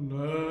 No.